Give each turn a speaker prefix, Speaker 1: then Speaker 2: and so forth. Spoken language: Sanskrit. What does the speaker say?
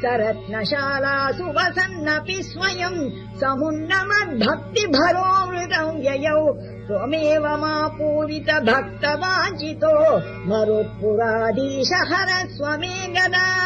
Speaker 1: सरत्नशालासु वसन्नपि स्वयम् समुन्नमद्भक्तिभरो मृतम् ययौ। त्वमेव मापूरित पूरित भक्तवाञ्चितो मरुत्पुराधीश हर स्वमे गदा।